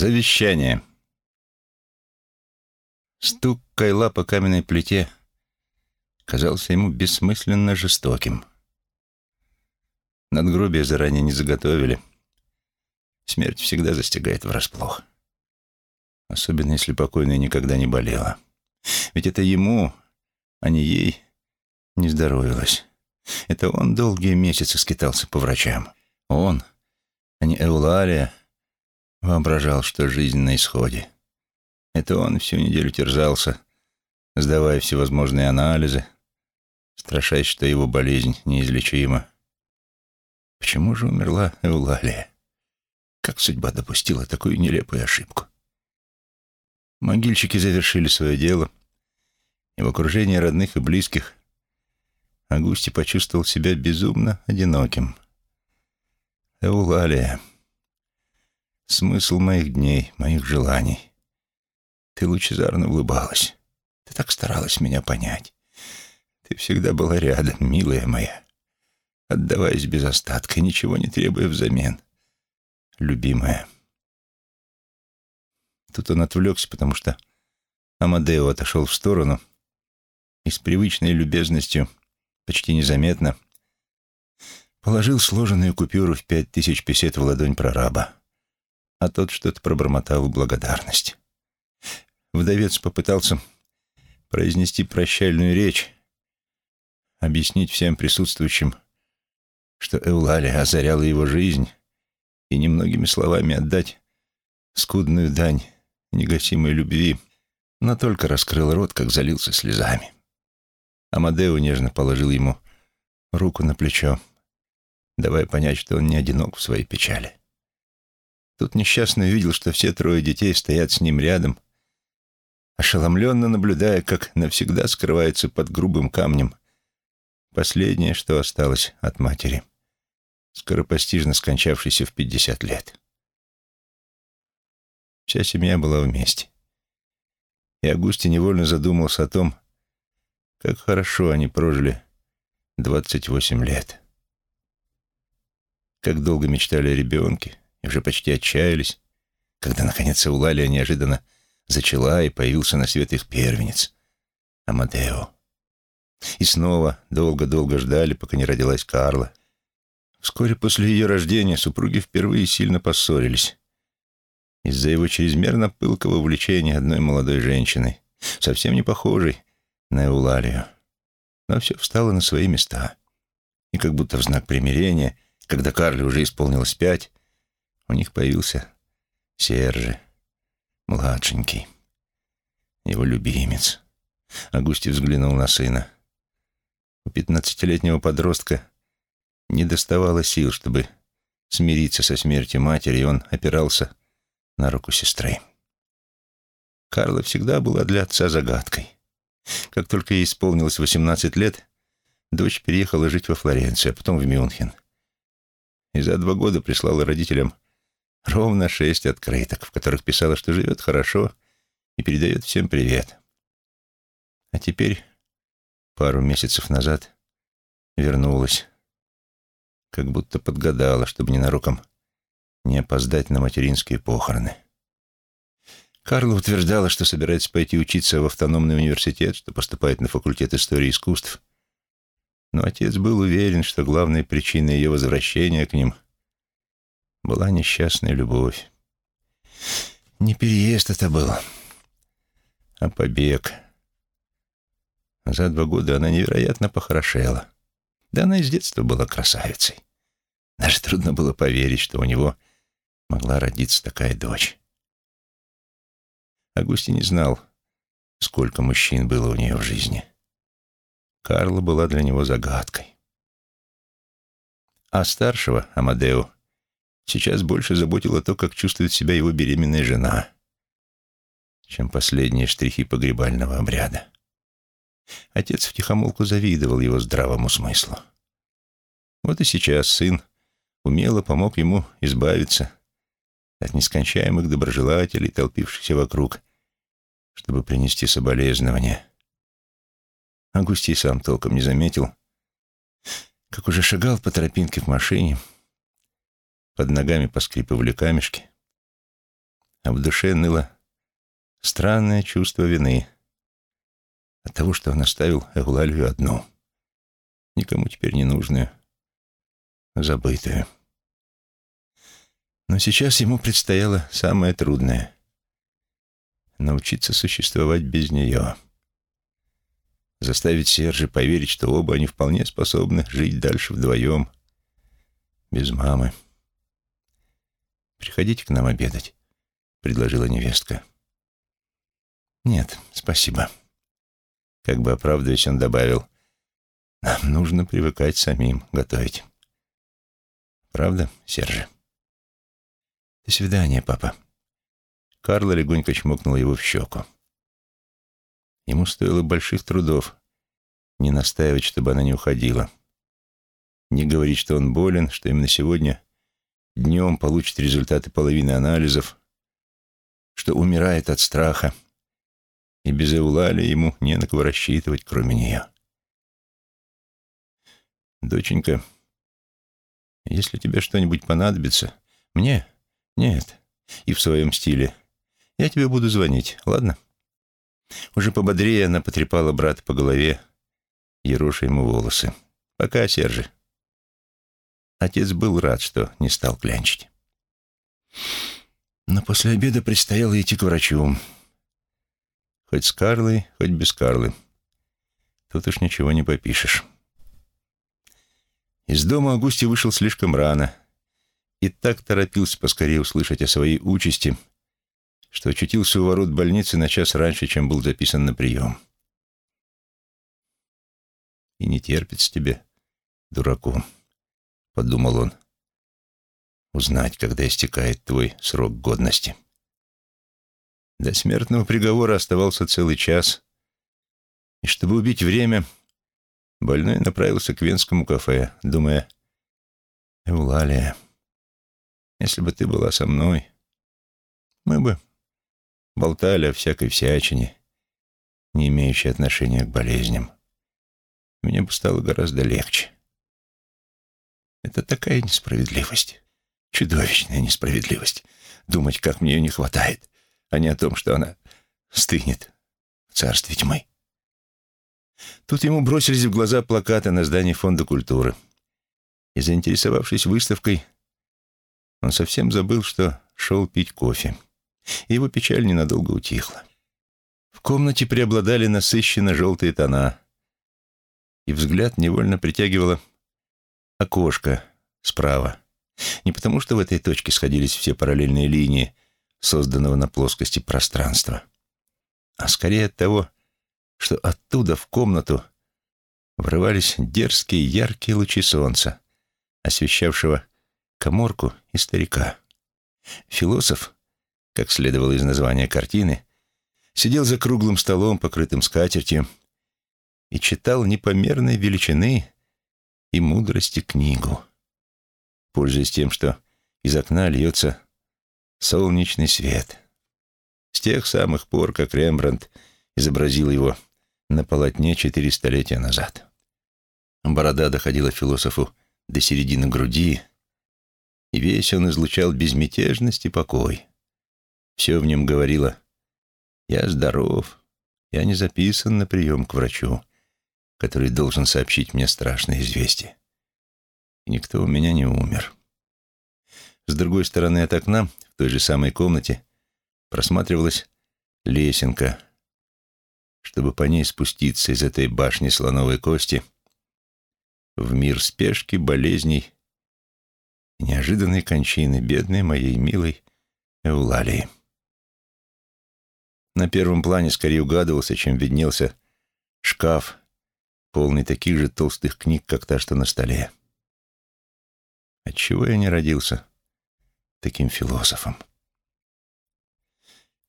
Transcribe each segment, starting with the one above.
Завещание. Стук кайла по каменной плите казался ему бессмысленно жестоким. Надгробие заранее не заготовили. Смерть всегда застигает врасплох. Особенно, если покойная никогда не болела. Ведь это ему, а не ей, не здоровилось. Это он долгие месяцы скитался по врачам. Он, а не Эулалия, Воображал, что жизнь на исходе. Это он всю неделю терзался, сдавая всевозможные анализы, страшась, что его болезнь неизлечима. Почему же умерла Эулалия? Как судьба допустила такую нелепую ошибку? Могильщики завершили свое дело, и в окружении родных и близких Агусти почувствовал себя безумно одиноким. Эулалия смысл моих дней, моих желаний. Ты лучезарно улыбалась. Ты так старалась меня понять. Ты всегда была рядом, милая моя, отдаваясь без остатка, ничего не требуя взамен. Любимая. Тут он отвлекся, потому что Амадео отошел в сторону и с привычной любезностью, почти незаметно, положил сложенную купюру в пять тысяч песет в ладонь прораба а тот что-то пробормотал в благодарность. Вдовец попытался произнести прощальную речь, объяснить всем присутствующим, что Эулалия озаряла его жизнь, и немногими словами отдать скудную дань негасимой любви, но только раскрыл рот, как залился слезами. Амадео нежно положил ему руку на плечо, давая понять, что он не одинок в своей печали. Тут несчастный увидел, что все трое детей стоят с ним рядом, ошеломленно наблюдая, как навсегда скрывается под грубым камнем последнее, что осталось от матери, скоропостижно скончавшейся в пятьдесят лет. Вся семья была вместе. И Агусти невольно задумался о том, как хорошо они прожили двадцать восемь лет. Как долго мечтали о ребенке, и уже почти отчаялись, когда, наконец, Эулалия неожиданно зачала и появился на свет их первенец, Амадео. И снова долго-долго ждали, пока не родилась Карла. Вскоре после ее рождения супруги впервые сильно поссорились из-за его чрезмерно пылкого увлечения одной молодой женщиной, совсем не похожей на Эулалию. Но все встало на свои места. И как будто в знак примирения, когда Карле уже исполнилось пять, у них появился Сержи, младшенький, его любимец. Агусти взглянул на сына. У пятнадцатилетнего подростка не доставало сил, чтобы смириться со смертью матери, и он опирался на руку сестры. Карла всегда была для отца загадкой. Как только ей исполнилось восемнадцать лет, дочь переехала жить во Флоренцию, а потом в Мюнхен. И за два года прислала родителям Ровно шесть открыток, в которых писала, что живет хорошо и передает всем привет. А теперь, пару месяцев назад, вернулась, как будто подгадала, чтобы ненароком не опоздать на материнские похороны. Карла утверждала, что собирается пойти учиться в автономный университет, что поступает на факультет истории искусств. Но отец был уверен, что главной причиной ее возвращения к ним — была несчастная любовь. Не переезд это был, а побег. За два года она невероятно похорошела. Да она и с детства была красавицей. Даже трудно было поверить, что у него могла родиться такая дочь. Агусти не знал, сколько мужчин было у нее в жизни. Карла была для него загадкой. А старшего, Амадео, Сейчас больше заботило то, как чувствует себя его беременная жена, чем последние штрихи погребального обряда. Отец втихомолку завидовал его здравому смыслу. Вот и сейчас сын умело помог ему избавиться от нескончаемых доброжелателей, толпившихся вокруг, чтобы принести соболезнования. Агустий сам толком не заметил, как уже шагал по тропинке в машине, под ногами поскрипывали камешки. а в душе ныло странное чувство вины от того, что он оставил Эулалию одну, никому теперь не нужную, забытую. Но сейчас ему предстояло самое трудное — научиться существовать без нее. Заставить Сержа поверить, что оба они вполне способны жить дальше вдвоем, без мамы. «Приходите к нам обедать», — предложила невестка. «Нет, спасибо». Как бы оправдываясь, он добавил, «Нам нужно привыкать самим готовить». «Правда, Сержи?» «До свидания, папа». Карла легонько чмокнула его в щеку. Ему стоило больших трудов не настаивать, чтобы она не уходила. Не говорить, что он болен, что именно сегодня днем получит результаты половины анализов, что умирает от страха, и без Эулали ему не на кого рассчитывать, кроме нее. «Доченька, если тебе что-нибудь понадобится, мне? Нет. И в своем стиле. Я тебе буду звонить, ладно?» Уже пободрее она потрепала брата по голове, ероша ему волосы. «Пока, Сержи». Отец был рад, что не стал клянчить. Но после обеда предстояло идти к врачу. Хоть с Карлой, хоть без Карлы. Тут уж ничего не попишешь. Из дома Августи вышел слишком рано и так торопился поскорее услышать о своей участи, что очутился у ворот больницы на час раньше, чем был записан на прием. И не терпится тебе, дураку. — подумал он. «Узнать, когда истекает твой срок годности». До смертного приговора оставался целый час, и чтобы убить время, больной направился к венскому кафе, думая, «Эулалия, если бы ты была со мной, мы бы болтали о всякой всячине, не имеющей отношения к болезням. Мне бы стало гораздо легче». Это такая несправедливость. Чудовищная несправедливость. Думать, как мне ее не хватает, а не о том, что она стынет в царстве тьмы. Тут ему бросились в глаза плакаты на здании Фонда культуры. И, заинтересовавшись выставкой, он совсем забыл, что шел пить кофе. И его печаль ненадолго утихла. В комнате преобладали насыщенно желтые тона, и взгляд невольно притягивало окошко справа. Не потому, что в этой точке сходились все параллельные линии, созданного на плоскости пространства, а скорее от того, что оттуда в комнату врывались дерзкие яркие лучи солнца, освещавшего коморку и старика. Философ, как следовало из названия картины, сидел за круглым столом, покрытым скатертью, и читал непомерной величины и мудрости книгу, пользуясь тем, что из окна льется солнечный свет. С тех самых пор, как Рембрандт изобразил его на полотне четыре столетия назад. Борода доходила философу до середины груди, и весь он излучал безмятежность и покой. Все в нем говорило «Я здоров, я не записан на прием к врачу, который должен сообщить мне страшное известие. И никто у меня не умер. С другой стороны от окна, в той же самой комнате, просматривалась лесенка, чтобы по ней спуститься из этой башни слоновой кости в мир спешки, болезней и неожиданной кончины бедной моей милой Эулалии. На первом плане скорее угадывался, чем виднелся шкаф полный таких же толстых книг, как та, что на столе. Отчего я не родился таким философом?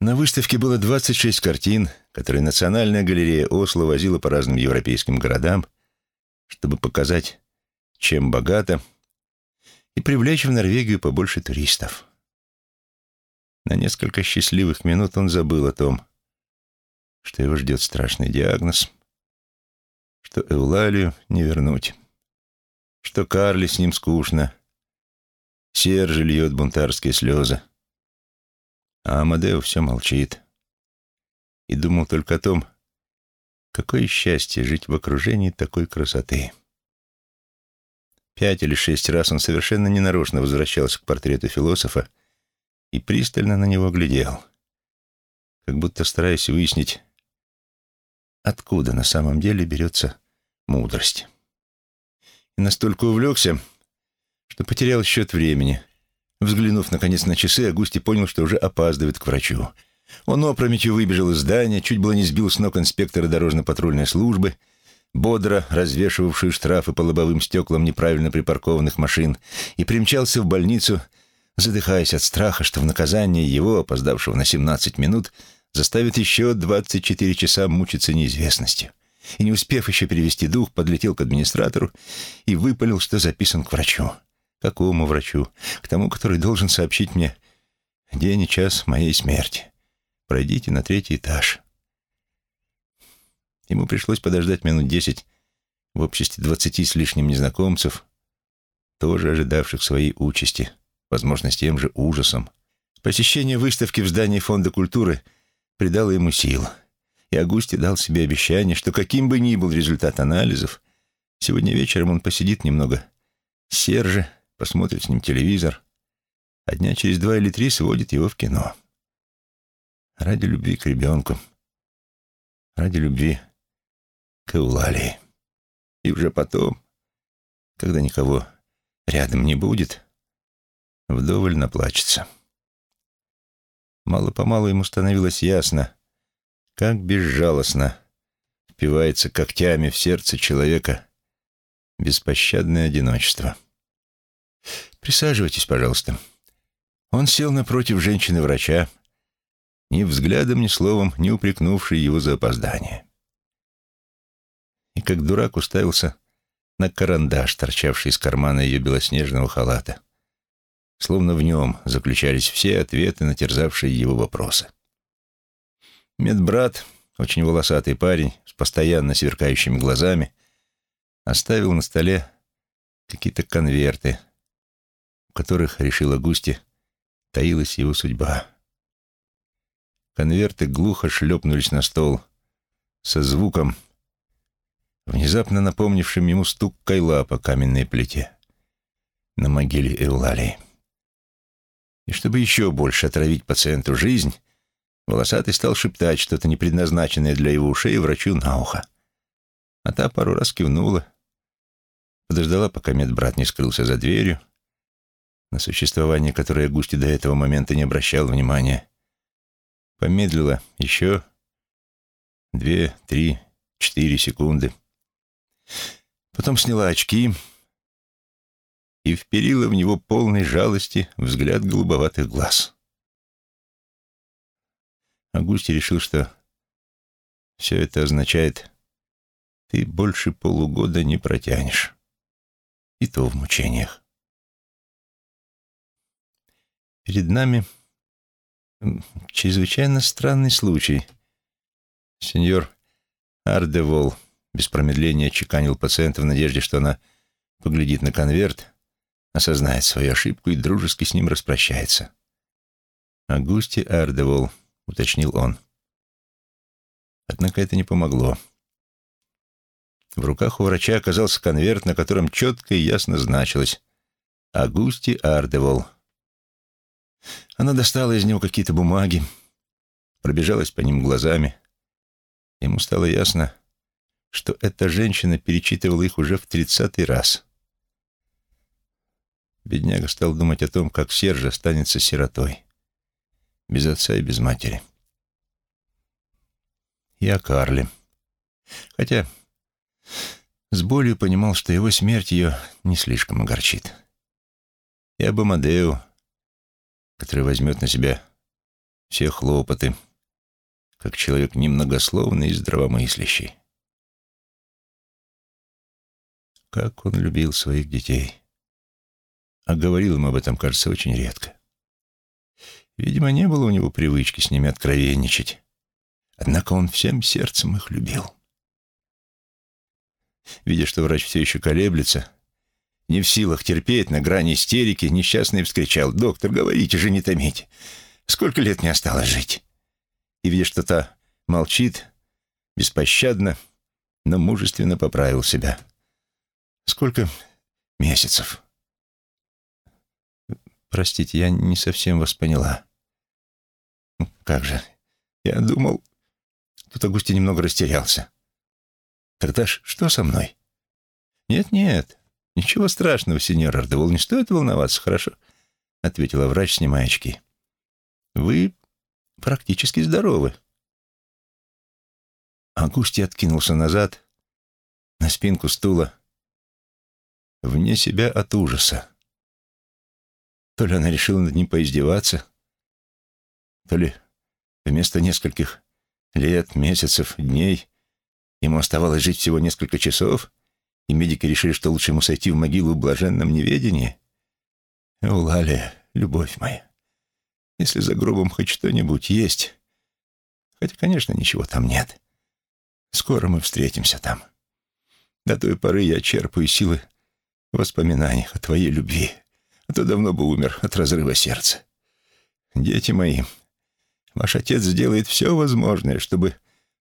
На выставке было 26 картин, которые Национальная галерея Осло возила по разным европейским городам, чтобы показать, чем богато, и привлечь в Норвегию побольше туристов. На несколько счастливых минут он забыл о том, что его ждет страшный диагноз — что Эулалию не вернуть, что Карли с ним скучно, Сержи льет бунтарские слезы, А Амадео все молчит. И думал только о том, какое счастье жить в окружении такой красоты. Пять или шесть раз он совершенно ненарочно возвращался к портрету философа и пристально на него глядел, как будто стараясь выяснить, откуда на самом деле берется мудрость. И настолько увлекся, что потерял счет времени. Взглянув, наконец, на часы, Агусти понял, что уже опаздывает к врачу. Он опрометью выбежал из здания, чуть было не сбил с ног инспектора дорожно-патрульной службы, бодро развешивавшую штрафы по лобовым стеклам неправильно припаркованных машин, и примчался в больницу, задыхаясь от страха, что в наказание его, опоздавшего на 17 минут, заставит еще 24 часа мучиться неизвестностью. И не успев еще перевести дух, подлетел к администратору и выпалил, что записан к врачу. Какому врачу? К тому, который должен сообщить мне день и час моей смерти. Пройдите на третий этаж. Ему пришлось подождать минут десять в обществе двадцати с лишним незнакомцев, тоже ожидавших своей участи, возможно, с тем же ужасом. Посещение выставки в здании Фонда культуры придало ему сил, и Агусти дал себе обещание, что каким бы ни был результат анализов, сегодня вечером он посидит немного с Серже, посмотрит с ним телевизор, а дня через два или три сводит его в кино. Ради любви к ребенку, ради любви к Эулалии. И уже потом, когда никого рядом не будет, вдоволь наплачется. Мало-помалу ему становилось ясно, как безжалостно впивается когтями в сердце человека беспощадное одиночество. «Присаживайтесь, пожалуйста». Он сел напротив женщины-врача, ни взглядом, ни словом не упрекнувший его за опоздание и как дурак уставился на карандаш, торчавший из кармана ее белоснежного халата. Словно в нем заключались все ответы на терзавшие его вопросы. Медбрат, очень волосатый парень, с постоянно сверкающими глазами, оставил на столе какие-то конверты, в которых, решила Густи, таилась его судьба. Конверты глухо шлепнулись на стол со звуком, внезапно напомнившим ему стук кайла по каменной плите на могиле Эулалии. И чтобы еще больше отравить пациенту жизнь, волосатый стал шептать что-то непредназначенное для его ушей врачу на ухо. А та пару раз кивнула, подождала, пока медбрат не скрылся за дверью, на существование которое Густи до этого момента не обращал внимания. Помедлила еще две, три, четыре секунды — Потом сняла очки и вперила в него полной жалости взгляд голубоватых глаз. Агусти решил, что все это означает, ты больше полугода не протянешь. И то в мучениях. Перед нами чрезвычайно странный случай. Сеньор Ардевол без промедления чеканил пациента в надежде, что она поглядит на конверт, осознает свою ошибку и дружески с ним распрощается. «Агусти Ардевол», — уточнил он. Однако это не помогло. В руках у врача оказался конверт, на котором четко и ясно значилось «Агусти Ардевол». Она достала из него какие-то бумаги, пробежалась по ним глазами. Ему стало ясно, что эта женщина перечитывала их уже в тридцатый раз. Бедняга стал думать о том, как Серж останется сиротой, без отца и без матери. И о Карле. Хотя с болью понимал, что его смерть ее не слишком огорчит. И об Амадеу, который возьмет на себя все хлопоты, как человек немногословный и здравомыслящий. Как он любил своих детей. А говорил им об этом, кажется, очень редко. Видимо, не было у него привычки с ними откровенничать. Однако он всем сердцем их любил. Видя, что врач все еще колеблется, не в силах терпеть, на грани истерики, несчастный вскричал. «Доктор, говорите же, не томите. Сколько лет мне осталось жить?» И, видя, что та молчит, беспощадно, но мужественно поправил себя. «Сколько месяцев?» «Простите, я не совсем вас поняла». «Ну, «Как же? Я думал...» Тут Агустин немного растерялся. «Тогда ж что со мной?» «Нет-нет, ничего страшного, сеньор Ардевол, не стоит волноваться, хорошо?» — ответила врач, снимая очки. «Вы практически здоровы». Агусти откинулся назад, на спинку стула, вне себя от ужаса. То ли она решила над ним поиздеваться, то ли вместо нескольких лет, месяцев, дней ему оставалось жить всего несколько часов, и медики решили, что лучше ему сойти в могилу в блаженном неведении. Улалия, любовь моя, если за гробом хоть что-нибудь есть, хотя, конечно, ничего там нет, скоро мы встретимся там. До той поры я черпаю силы в воспоминаниях о твоей любви, а то давно бы умер от разрыва сердца. Дети мои, ваш отец сделает все возможное, чтобы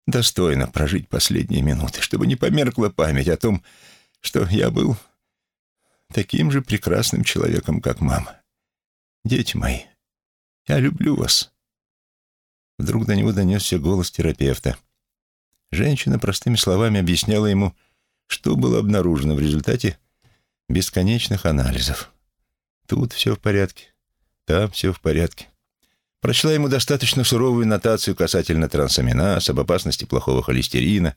достойно прожить последние минуты, чтобы не померкла память о том, что я был таким же прекрасным человеком, как мама. Дети мои, я люблю вас. Вдруг до него донесся голос терапевта. Женщина простыми словами объясняла ему, что было обнаружено в результате бесконечных анализов. Тут все в порядке, там все в порядке. Прочла ему достаточно суровую нотацию касательно трансаминаз, об опасности плохого холестерина,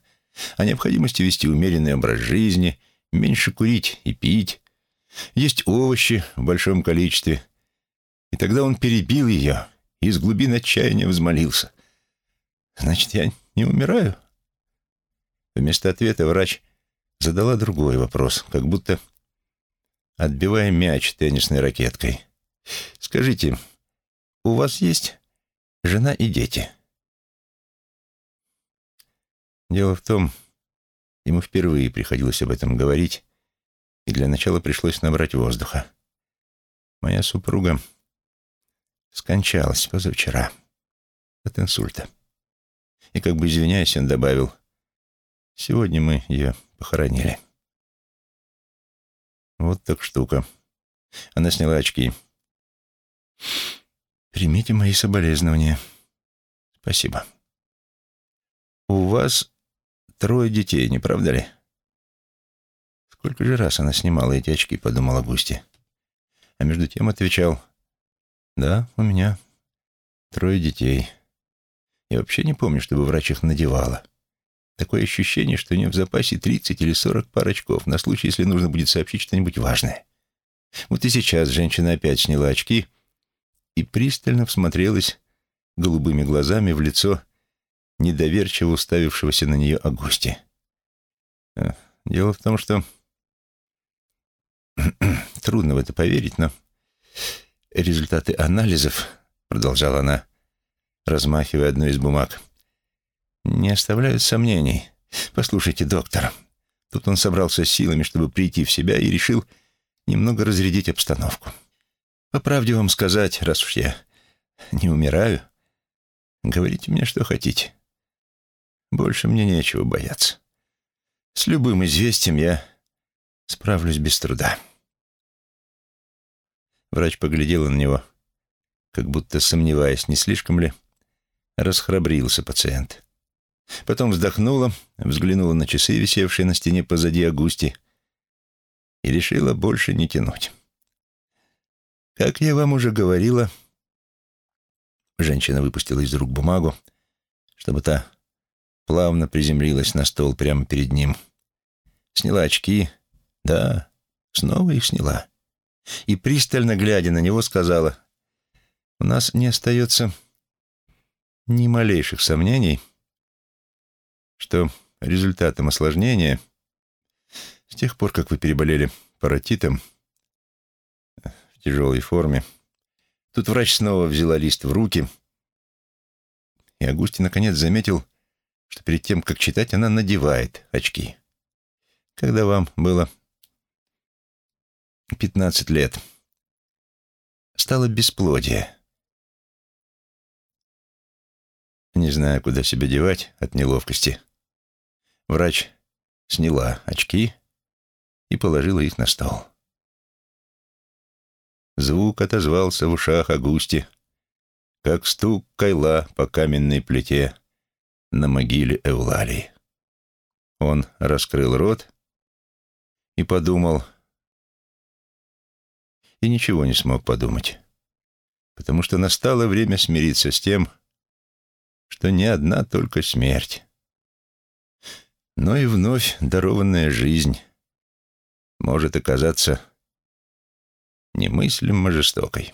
о необходимости вести умеренный образ жизни, меньше курить и пить, есть овощи в большом количестве. И тогда он перебил ее и из глубин отчаяния взмолился. «Значит, я не умираю?» Вместо ответа врач задала другой вопрос, как будто отбивая мяч теннисной ракеткой. «Скажите, у вас есть жена и дети?» Дело в том, ему впервые приходилось об этом говорить, и для начала пришлось набрать воздуха. Моя супруга скончалась позавчера от инсульта. И как бы извиняясь, он добавил, сегодня мы ее похоронили. Вот так штука. Она сняла очки. Примите мои соболезнования. Спасибо. У вас трое детей, не правда ли? Сколько же раз она снимала эти очки, подумала Густи. А между тем отвечал, да, у меня трое детей. Я вообще не помню, чтобы врач их надевала. Такое ощущение, что у нее в запасе 30 или 40 пар очков на случай, если нужно будет сообщить что-нибудь важное. Вот и сейчас женщина опять сняла очки и пристально всмотрелась голубыми глазами в лицо недоверчиво уставившегося на нее Агусти. Э, дело в том, что... Трудно в это поверить, но результаты анализов, продолжала она, размахивая одной из бумаг, не оставляют сомнений. Послушайте, доктор. Тут он собрался с силами, чтобы прийти в себя, и решил немного разрядить обстановку. По правде вам сказать, раз уж я не умираю, говорите мне, что хотите. Больше мне нечего бояться. С любым известием я справлюсь без труда. Врач поглядел на него, как будто сомневаясь, не слишком ли расхрабрился пациент. Потом вздохнула, взглянула на часы, висевшие на стене позади Агусти, и решила больше не тянуть. «Как я вам уже говорила...» Женщина выпустила из рук бумагу, чтобы та плавно приземлилась на стол прямо перед ним. Сняла очки. Да, снова их сняла. И, пристально глядя на него, сказала, «У нас не остается ни малейших сомнений, что результатом осложнения с тех пор, как вы переболели паротитом в тяжелой форме, тут врач снова взяла лист в руки, и Агустин наконец заметил, что перед тем, как читать, она надевает очки. Когда вам было 15 лет, стало бесплодие. Не зная, куда себя девать от неловкости, врач сняла очки и положила их на стол. Звук отозвался в ушах Агусти, как стук кайла по каменной плите на могиле Эулалии. Он раскрыл рот и подумал, и ничего не смог подумать, потому что настало время смириться с тем, что не одна только смерть, но и вновь дарованная жизнь может оказаться немыслимо жестокой.